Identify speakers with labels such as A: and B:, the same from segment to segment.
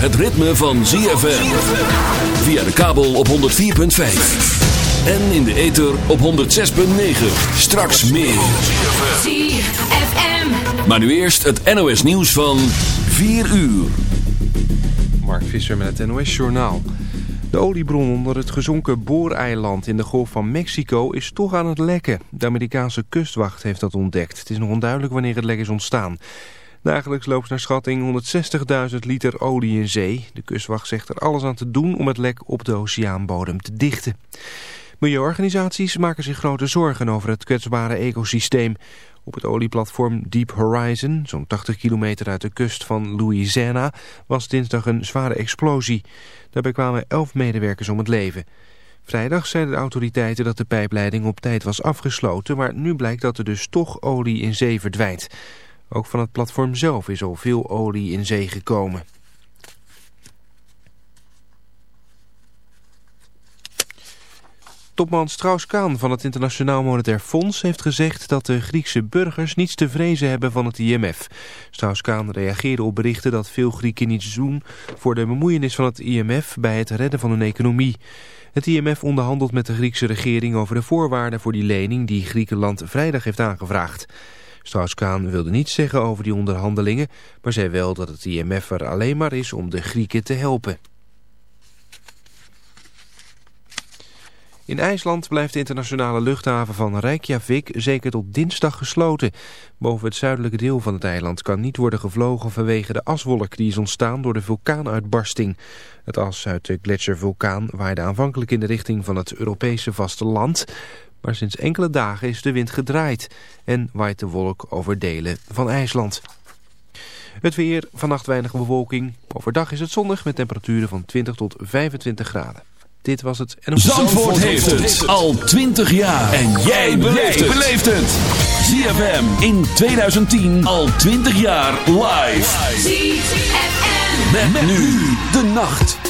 A: het ritme van ZFM. Via de kabel op 104.5. En in de ether op 106.9. Straks meer. ZFM. Maar nu eerst het NOS nieuws van 4 uur.
B: Mark Visser met het NOS Journaal. De oliebron onder het gezonken booreiland in de Golf van Mexico is toch aan het lekken. De Amerikaanse kustwacht heeft dat ontdekt. Het is nog onduidelijk wanneer het lek is ontstaan. Dagelijks loopt naar schatting 160.000 liter olie in zee. De kustwacht zegt er alles aan te doen om het lek op de oceaanbodem te dichten. Milieuorganisaties maken zich grote zorgen over het kwetsbare ecosysteem. Op het olieplatform Deep Horizon, zo'n 80 kilometer uit de kust van Louisiana, was dinsdag een zware explosie. Daarbij kwamen 11 medewerkers om het leven. Vrijdag zeiden de autoriteiten dat de pijpleiding op tijd was afgesloten, maar nu blijkt dat er dus toch olie in zee verdwijnt. Ook van het platform zelf is al veel olie in zee gekomen. Topman Strauss-Kaan van het Internationaal Monetair Fonds heeft gezegd dat de Griekse burgers niets te vrezen hebben van het IMF. Strauss-Kaan reageerde op berichten dat veel Grieken niets doen voor de bemoeienis van het IMF bij het redden van hun economie. Het IMF onderhandelt met de Griekse regering over de voorwaarden voor die lening die Griekenland vrijdag heeft aangevraagd. Strauss-Kaan wilde niets zeggen over die onderhandelingen, maar zei wel dat het IMF er alleen maar is om de Grieken te helpen. In IJsland blijft de internationale luchthaven van Reykjavik zeker tot dinsdag gesloten. Boven het zuidelijke deel van het eiland kan niet worden gevlogen vanwege de aswolk die is ontstaan door de vulkaanuitbarsting. Het as uit de gletsjervulkaan waaide aanvankelijk in de richting van het Europese vasteland, maar sinds enkele dagen is de wind gedraaid en waait de wolk over delen van IJsland. Het weer, vannacht weinig bewolking. Overdag is het zonnig met temperaturen van 20 tot 25 graden. Dit was het...
A: En Zandvoort heeft het al 20 jaar. En jij beleeft het. ZFM in 2010 al 20 jaar live. ZFM. met nu de nacht.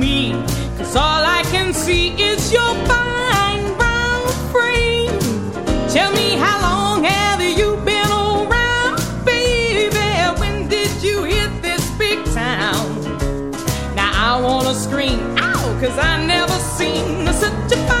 C: Cause I never seen such a fine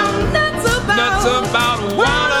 D: about,
C: nuts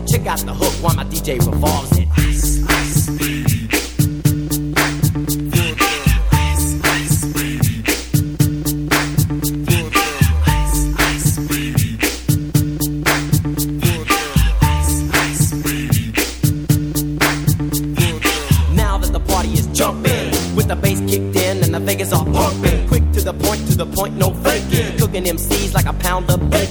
E: Check out the hook while my DJ revolves it. Ice, ice, baby. the bass kicked in and the Vegas are up. Quick to the point, to the point, no faking. Cooking MCs like a pound of bacon,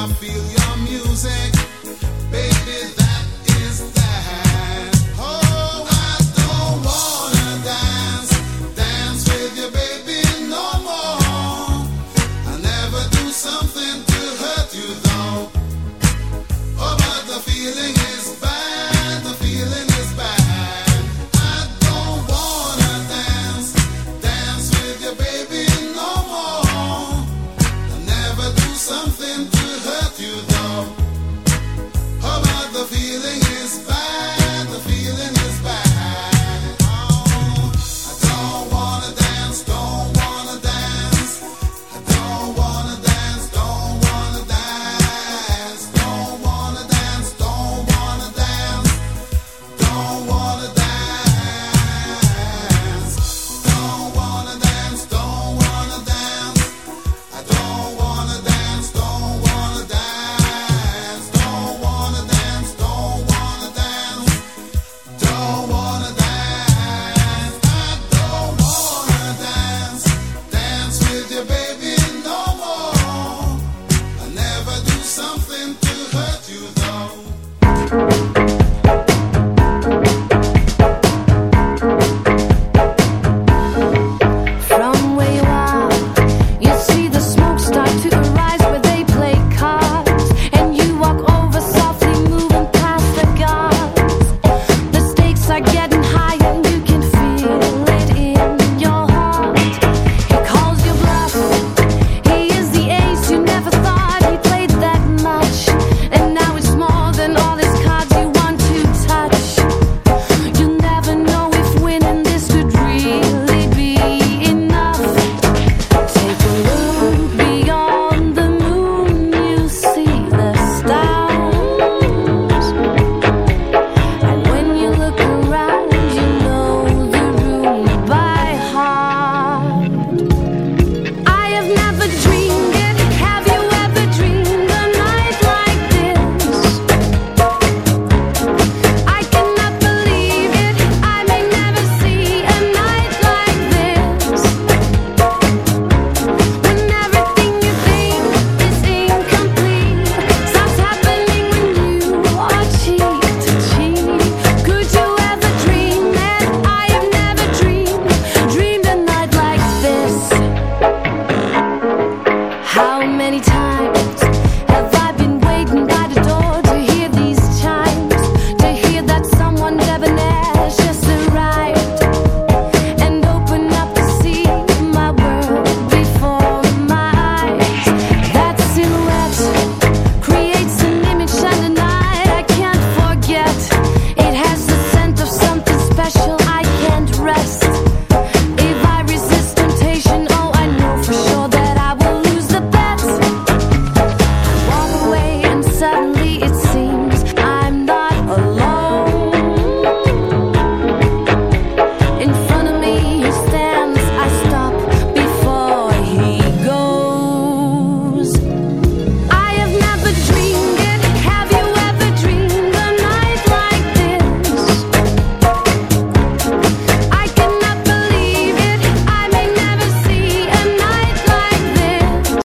F: I
G: feel your
H: music,